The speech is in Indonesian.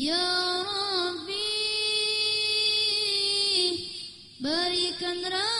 Ya Rabbi Berikan rahmat